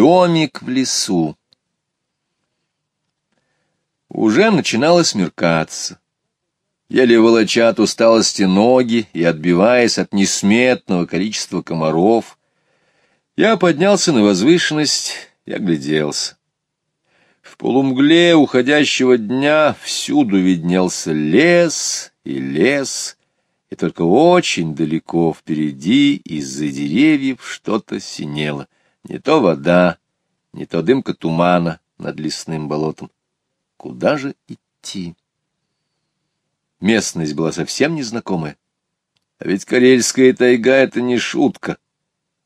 Домик в лесу. Уже начинало смеркаться. Еле волоча от усталости ноги и отбиваясь от несметного количества комаров, я поднялся на возвышенность и огляделся. В полумгле уходящего дня всюду виднелся лес и лес, и только очень далеко впереди из-за деревьев что-то синело — не то вода, не то дымка тумана над лесным болотом. Куда же идти? Местность была совсем незнакомая. А ведь Карельская тайга — это не шутка.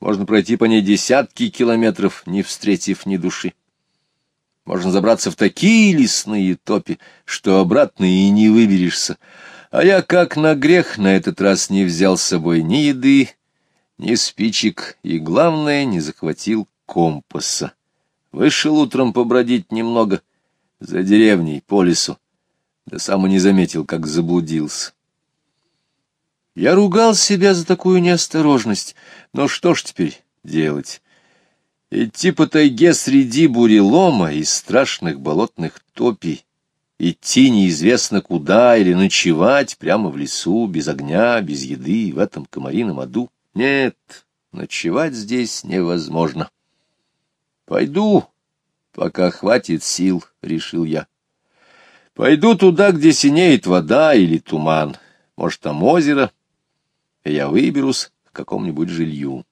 Можно пройти по ней десятки километров, не встретив ни души. Можно забраться в такие лесные топи, что обратно и не выберешься. А я, как на грех, на этот раз не взял с собой ни еды, ни спичек и, главное, не захватил компаса. Вышел утром побродить немного за деревней по лесу, да сам и не заметил, как заблудился. Я ругал себя за такую неосторожность, но что ж теперь делать? Идти по тайге среди бурелома и страшных болотных топий, идти неизвестно куда или ночевать прямо в лесу, без огня, без еды, в этом комарином аду. Нет, ночевать здесь невозможно. Пойду, пока хватит сил, — решил я. Пойду туда, где синеет вода или туман. Может, там озеро, и я выберусь к какому-нибудь жилью.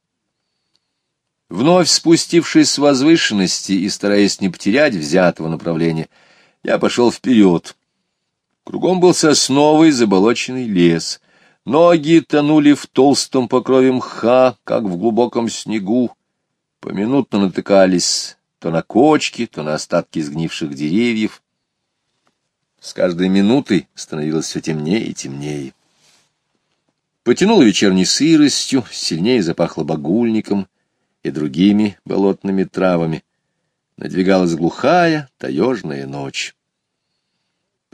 Вновь спустившись с возвышенности и стараясь не потерять взятого направления, я пошел вперед. Кругом был сосновый заболоченный лес. Ноги тонули в толстом покрове мха, как в глубоком снегу. Поминутно натыкались то на кочки, то на остатки сгнивших деревьев. С каждой минутой становилось все темнее и темнее. Потянуло вечерней сыростью, сильнее запахло багульником и другими болотными травами. Надвигалась глухая, таежная ночь.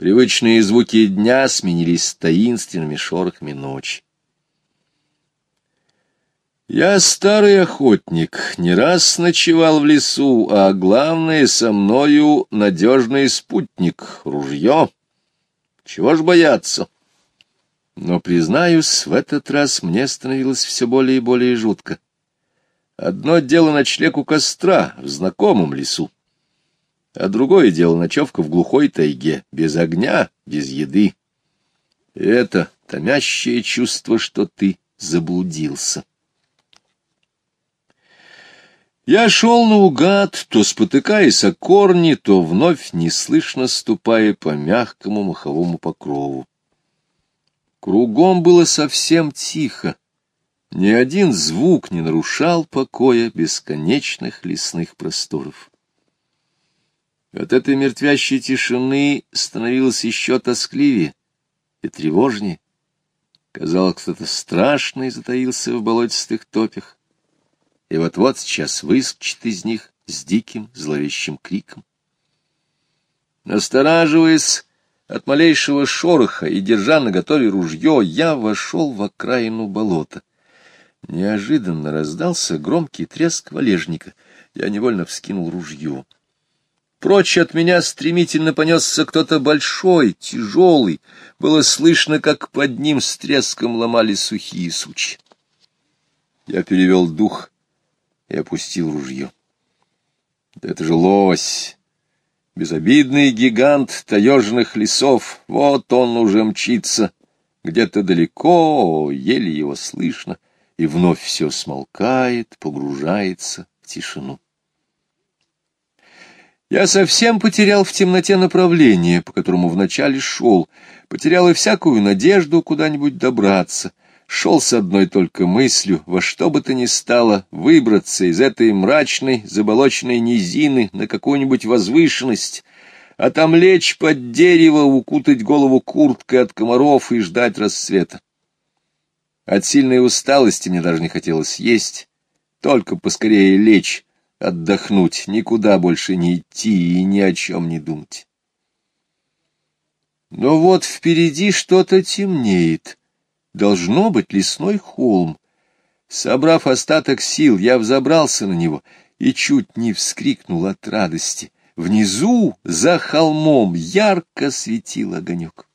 Привычные звуки дня сменились таинственными шорохами ночи. Я старый охотник, не раз ночевал в лесу, а главное, со мною надежный спутник, ружье. Чего ж бояться? Но, признаюсь, в этот раз мне становилось все более и более жутко. Одно дело ночлег у костра в знакомом лесу а другое дело ночевка в глухой тайге, без огня, без еды. Это томящее чувство, что ты заблудился. Я шел наугад, то спотыкаясь о корни, то вновь неслышно ступая по мягкому маховому покрову. Кругом было совсем тихо. Ни один звук не нарушал покоя бесконечных лесных просторов. От этой мертвящей тишины становилось еще тоскливее и тревожнее. Казалось, кто-то страшный затаился в болотистых топях, и вот-вот сейчас выскочит из них с диким зловещим криком. Настораживаясь от малейшего шороха и держа наготове ружье, я вошел в окраину болота. Неожиданно раздался громкий треск валежника. Я невольно вскинул ружье. Прочь от меня стремительно понесся кто-то большой, тяжелый. Было слышно, как под ним с треском ломали сухие сучи. Я перевел дух и опустил ружье. Да это же лось! Безобидный гигант таежных лесов. Вот он уже мчится. Где-то далеко, еле его слышно, и вновь все смолкает, погружается в тишину. Я совсем потерял в темноте направление, по которому вначале шел, потерял и всякую надежду куда-нибудь добраться. Шел с одной только мыслью, во что бы то ни стало, выбраться из этой мрачной, заболоченной низины на какую-нибудь возвышенность, а там лечь под дерево, укутать голову курткой от комаров и ждать рассвета. От сильной усталости мне даже не хотелось есть, только поскорее лечь, отдохнуть, никуда больше не идти и ни о чем не думать. Но вот впереди что-то темнеет. Должно быть лесной холм. Собрав остаток сил, я взобрался на него и чуть не вскрикнул от радости. Внизу, за холмом, ярко светил огонек.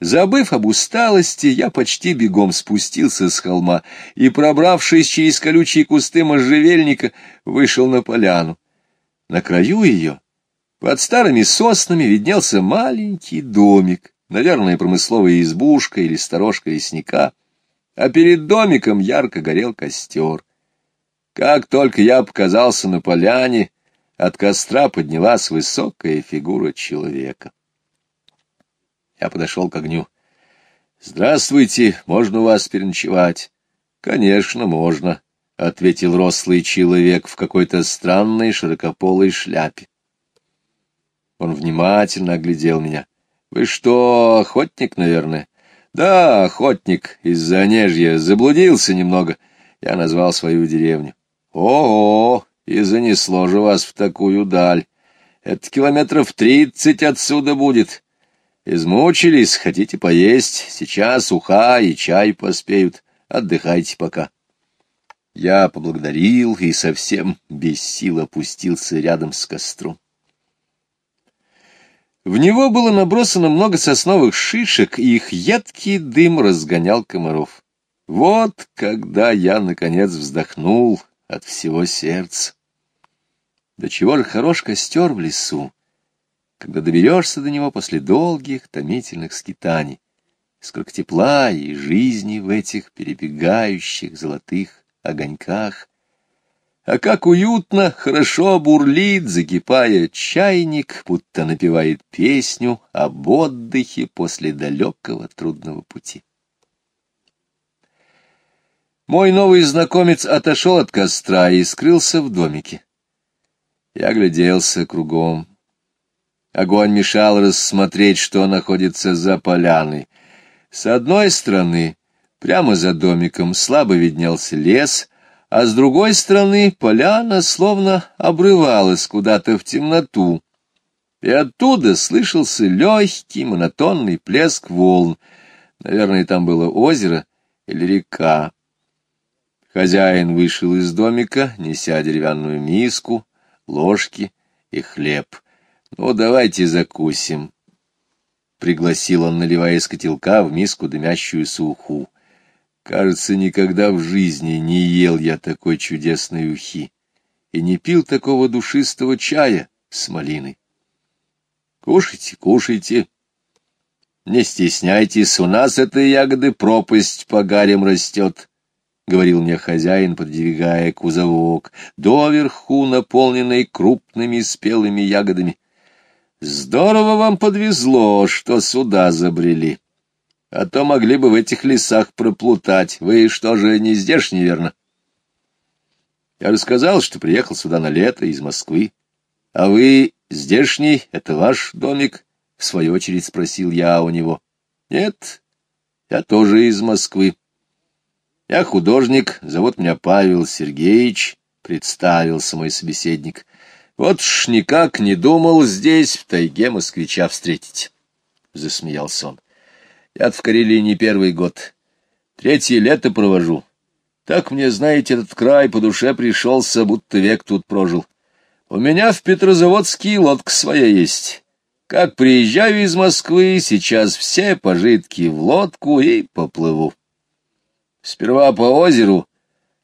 Забыв об усталости, я почти бегом спустился с холма и, пробравшись через колючие кусты можжевельника, вышел на поляну. На краю ее, под старыми соснами, виднелся маленький домик, наверное, промысловая избушка или сторожка лесника, а перед домиком ярко горел костер. Как только я показался на поляне, от костра поднялась высокая фигура человека. Я подошел к огню. — Здравствуйте, можно у вас переночевать? — Конечно, можно, — ответил рослый человек в какой-то странной широкополой шляпе. Он внимательно оглядел меня. — Вы что, охотник, наверное? — Да, охотник, из-за Онежья, заблудился немного. Я назвал свою деревню. — О, и занесло же вас в такую даль. Это километров тридцать отсюда будет. Измучились, хотите поесть? Сейчас уха и чай поспеют. Отдыхайте пока. Я поблагодарил и совсем без сил опустился рядом с костром. В него было набросано много сосновых шишек, и их едкий дым разгонял комаров. Вот когда я, наконец, вздохнул от всего сердца. Да чего же хорош костер в лесу! Когда доберешься до него после долгих томительных скитаний. Сколько тепла и жизни в этих перебегающих золотых огоньках. А как уютно, хорошо бурлит, закипая чайник, будто напевает песню об отдыхе после далекого трудного пути. Мой новый знакомец отошел от костра и скрылся в домике. Я гляделся кругом. Огонь мешал рассмотреть, что находится за поляной. С одной стороны, прямо за домиком, слабо виднелся лес, а с другой стороны поляна словно обрывалась куда-то в темноту. И оттуда слышался легкий монотонный плеск волн. Наверное, там было озеро или река. Хозяин вышел из домика, неся деревянную миску, ложки и хлеб. — Ну, давайте закусим, — пригласил он, наливая из котелка в миску дымящуюся уху. Кажется, никогда в жизни не ел я такой чудесной ухи и не пил такого душистого чая с малиной. Кушайте, кушайте. Не стесняйтесь, у нас этой ягоды пропасть по гарям растет. — говорил мне хозяин, подвигая кузовок, доверху наполненный крупными спелыми ягодами. Здорово вам подвезло, что сюда забрели. А то могли бы в этих лесах проплутать. Вы что же, не здешний, верно? Я рассказал, что приехал сюда на лето из Москвы. А вы здешний, это ваш домик? В свою очередь спросил я у него. Нет, я тоже из Москвы. Я художник, зовут меня Павел Сергеевич, представился мой собеседник. Вот ж никак не думал здесь, в тайге, москвича встретить. Засмеялся он. Я в Карелии не первый год. Третье лето провожу. Так мне, знаете, этот край по душе пришелся, будто век тут прожил. У меня в Петрозаводске лодка своя есть. Как приезжаю из Москвы, сейчас все пожитки в лодку и поплыву. Сперва по озеру,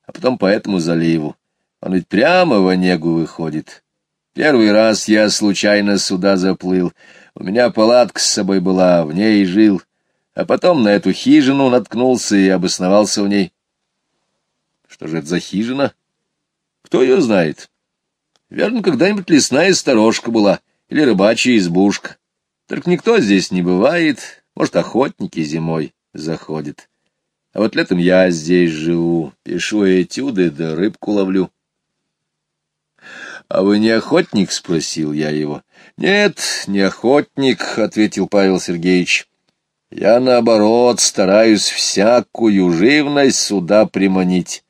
а потом по этому заливу. Он ведь прямо в Онегу выходит. Первый раз я случайно сюда заплыл. У меня палатка с собой была, в ней жил. А потом на эту хижину наткнулся и обосновался в ней. Что же это за хижина? Кто ее знает? Верно, когда-нибудь лесная сторожка была или рыбачья избушка. Только никто здесь не бывает, может, охотники зимой заходят. А вот летом я здесь живу, пишу этюды да рыбку ловлю. «А вы не охотник?» — спросил я его. «Нет, не охотник», — ответил Павел Сергеевич. «Я, наоборот, стараюсь всякую живность сюда приманить.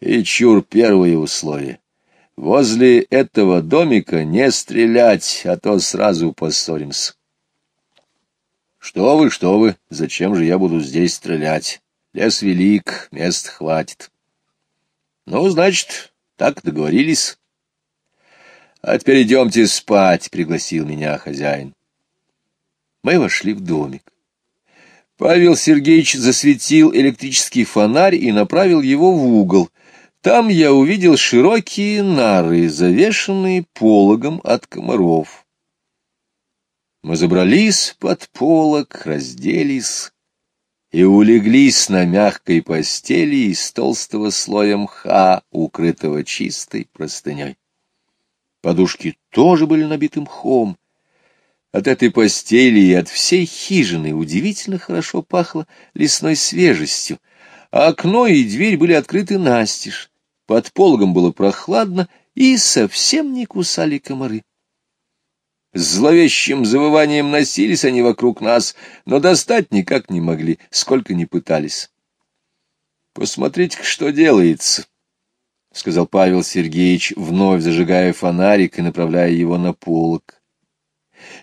И чур первые условия. Возле этого домика не стрелять, а то сразу поссоримся». «Что вы, что вы, зачем же я буду здесь стрелять? Лес велик, мест хватит». «Ну, значит, Так договорились. — А теперь идемте спать, — пригласил меня хозяин. Мы вошли в домик. Павел Сергеевич засветил электрический фонарь и направил его в угол. Там я увидел широкие нары, завешенные пологом от комаров. Мы забрались под полог, разделись и улеглись на мягкой постели из толстого слоя мха, укрытого чистой простыней. Подушки тоже были набиты мхом. От этой постели и от всей хижины удивительно хорошо пахло лесной свежестью. А окно и дверь были открыты настежь. Под пологом было прохладно, и совсем не кусали комары. С зловещим завыванием носились они вокруг нас, но достать никак не могли, сколько ни пытались. Посмотрите, что делается. — сказал Павел Сергеевич, вновь зажигая фонарик и направляя его на полок.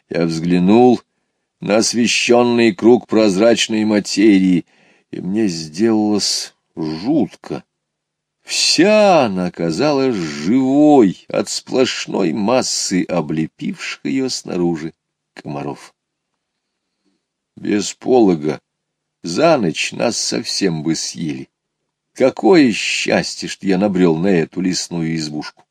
Я взглянул на освещенный круг прозрачной материи, и мне сделалось жутко. Вся она казалась живой от сплошной массы облепивших ее снаружи комаров. Без полога за ночь нас совсем бы съели. Какое счастье, что я набрел на эту лесную избушку!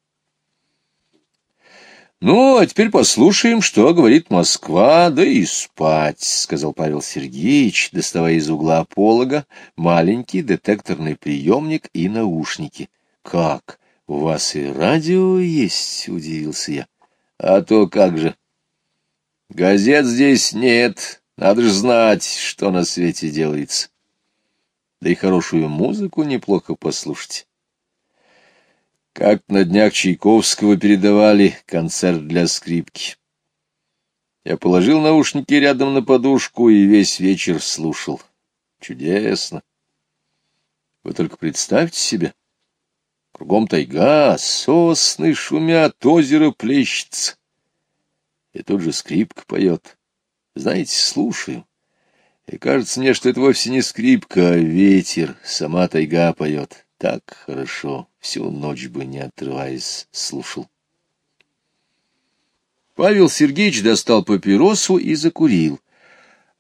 «Ну, а теперь послушаем, что говорит Москва, да и спать», — сказал Павел Сергеевич, доставая из угла полога маленький детекторный приемник и наушники. «Как? У вас и радио есть?» — удивился я. «А то как же!» «Газет здесь нет, надо же знать, что на свете делается» да и хорошую музыку неплохо послушать. Как на днях Чайковского передавали концерт для скрипки. Я положил наушники рядом на подушку и весь вечер слушал. Чудесно. Вы только представьте себе. Кругом тайга, сосны шумят, озеро плещется. И тут же скрипка поет. Знаете, слушаю. И кажется мне, что это вовсе не скрипка, а ветер, сама тайга поет. Так хорошо, всю ночь бы, не отрываясь, слушал. Павел Сергеевич достал папиросу и закурил.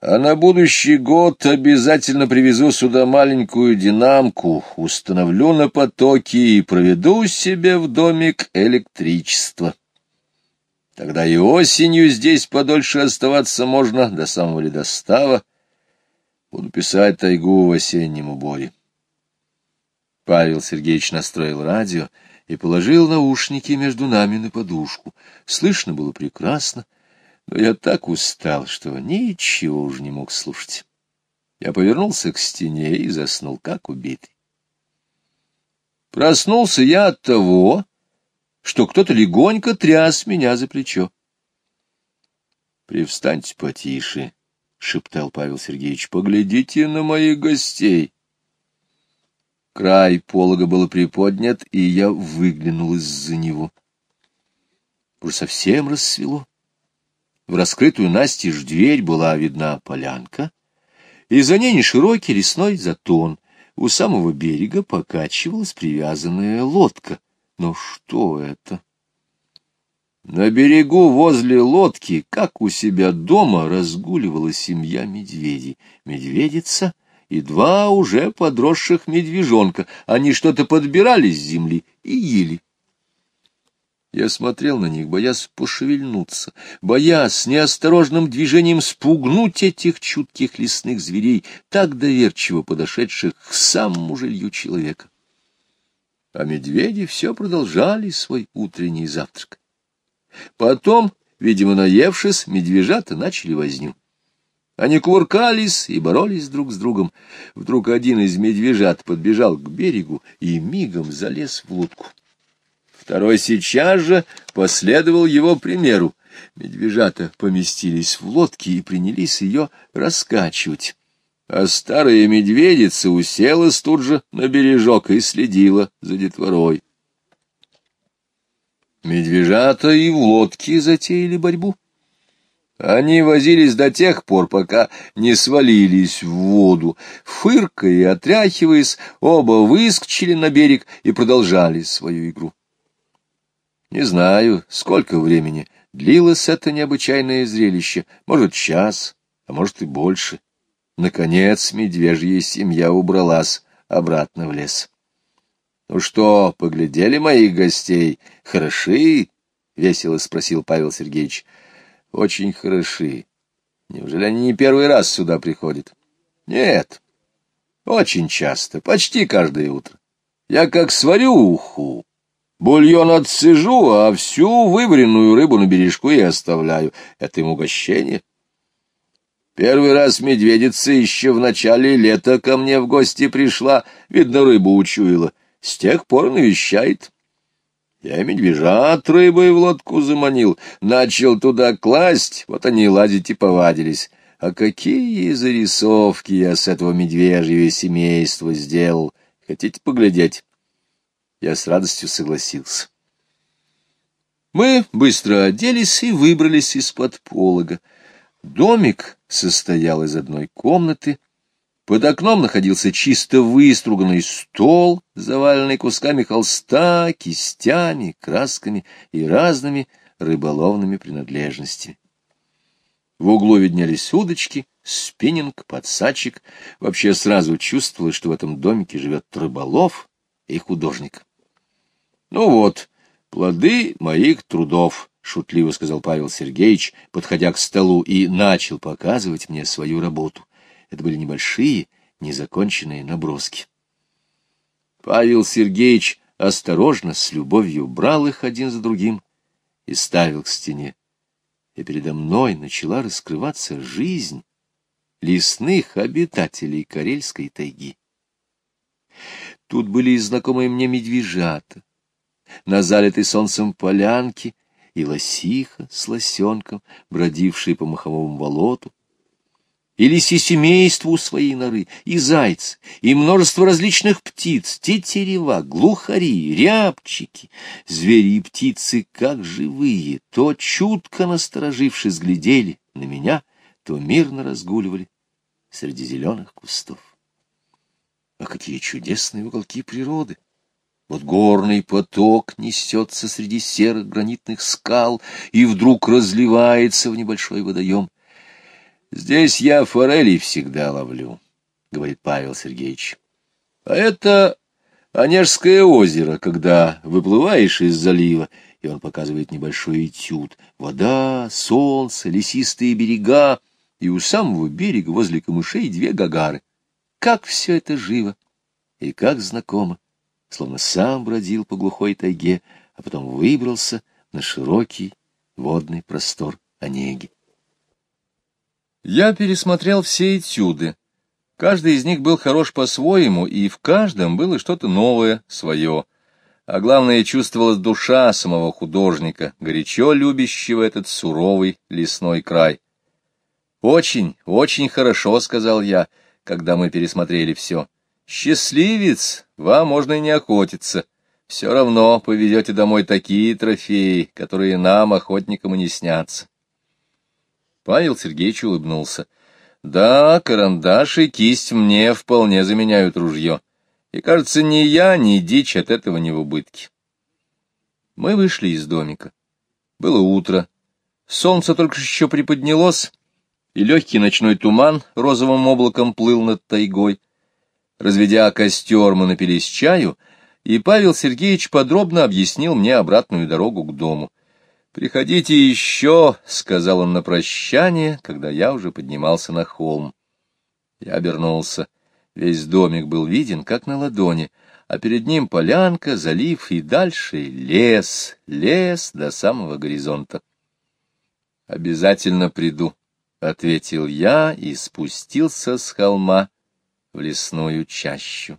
А на будущий год обязательно привезу сюда маленькую динамку, установлю на потоке и проведу себе в домик электричество. Тогда и осенью здесь подольше оставаться можно, до самого ледостава, Буду писать тайгу в осеннем уборе. Павел Сергеевич настроил радио и положил наушники между нами на подушку. Слышно было прекрасно, но я так устал, что ничего уже не мог слушать. Я повернулся к стене и заснул, как убитый. Проснулся я от того, что кто-то легонько тряс меня за плечо. «Привстаньте потише», — шептал Павел Сергеевич, — поглядите на моих гостей. Край полога был приподнят, и я выглянул из-за него. Уже совсем рассвело. В раскрытую настежь дверь была видна полянка, и за ней неширокий лесной затон. У самого берега покачивалась привязанная лодка. Но что это? На берегу возле лодки, как у себя дома, разгуливала семья медведей. Медведица и два уже подросших медвежонка. Они что-то подбирали с земли и ели. Я смотрел на них, боясь пошевельнуться, боясь неосторожным движением спугнуть этих чутких лесных зверей, так доверчиво подошедших к самому жилью человека. А медведи все продолжали свой утренний завтрак. Потом, видимо, наевшись, медвежата начали возню. Они кувыркались и боролись друг с другом. Вдруг один из медвежат подбежал к берегу и мигом залез в лодку. Второй сейчас же последовал его примеру. Медвежата поместились в лодке и принялись ее раскачивать. А старая медведица уселась тут же на бережок и следила за детворой. Медвежата и в лодке затеяли борьбу. Они возились до тех пор, пока не свалились в воду. Фыркая и отряхиваясь, оба выскочили на берег и продолжали свою игру. Не знаю, сколько времени длилось это необычайное зрелище, может, час, а может и больше. Наконец медвежья семья убралась обратно в лес. — Ну что, поглядели моих гостей? Хороши? — весело спросил Павел Сергеевич. — Очень хороши. Неужели они не первый раз сюда приходят? — Нет. Очень часто, почти каждое утро. Я как сварю уху, бульон отсижу, а всю вываренную рыбу на бережку и оставляю. Это им угощение. Первый раз медведица еще в начале лета ко мне в гости пришла, видно, рыбу учуяла. С тех пор навещает. Я медвежат рыбой в лодку заманил, начал туда класть, вот они ладить и повадились. А какие зарисовки я с этого медвежьего семейства сделал! Хотите поглядеть? Я с радостью согласился. Мы быстро оделись и выбрались из-под полога. Домик состоял из одной комнаты, под окном находился чисто выструганный стол, заваленный кусками холста, кистями, красками и разными рыболовными принадлежностями. В углу виднелись удочки, спиннинг, подсачек. Вообще сразу чувствовалось, что в этом домике живет рыболов и художник. — Ну вот, плоды моих трудов, — шутливо сказал Павел Сергеевич, подходя к столу, и начал показывать мне свою работу. Это были небольшие, незаконченные наброски. Павел Сергеевич осторожно, с любовью брал их один за другим и ставил к стене. И передо мной начала раскрываться жизнь лесных обитателей Карельской тайги. Тут были и знакомые мне медвежата, на залитой солнцем полянке и лосиха с лосенком, бродившие по маховому болоту, и лиси семейству у своей норы, и зайцы, и множество различных птиц, тетерева, глухари, рябчики, звери и птицы как живые, то чутко насторожившись глядели на меня, то мирно разгуливали среди зеленых кустов. А какие чудесные уголки природы! Вот горный поток несется среди серых гранитных скал и вдруг разливается в небольшой водоем. Здесь я форели всегда ловлю, — говорит Павел Сергеевич. А это Онежское озеро, когда выплываешь из залива, и он показывает небольшой этюд. Вода, солнце, лесистые берега, и у самого берега возле камышей две гагары. Как все это живо и как знакомо, словно сам бродил по глухой тайге, а потом выбрался на широкий водный простор Онеги. Я пересмотрел все этюды. Каждый из них был хорош по-своему, и в каждом было что-то новое, свое. А главное, чувствовалась душа самого художника, горячо любящего этот суровый лесной край. «Очень, очень хорошо», — сказал я, когда мы пересмотрели все. «Счастливец, вам можно и не охотиться. Все равно повезете домой такие трофеи, которые нам, охотникам, и не снятся». Павел Сергеевич улыбнулся. Да, карандаш и кисть мне вполне заменяют ружье. И, кажется, ни я, ни дичь от этого не в убытке. Мы вышли из домика. Было утро. Солнце только еще приподнялось, и легкий ночной туман розовым облаком плыл над тайгой. Разведя костер, мы напились чаю, и Павел Сергеевич подробно объяснил мне обратную дорогу к дому. «Приходите еще», — сказал он на прощание, когда я уже поднимался на холм. Я обернулся. Весь домик был виден, как на ладони, а перед ним полянка, залив и дальше лес, лес до самого горизонта. «Обязательно приду», — ответил я и спустился с холма в лесную чащу.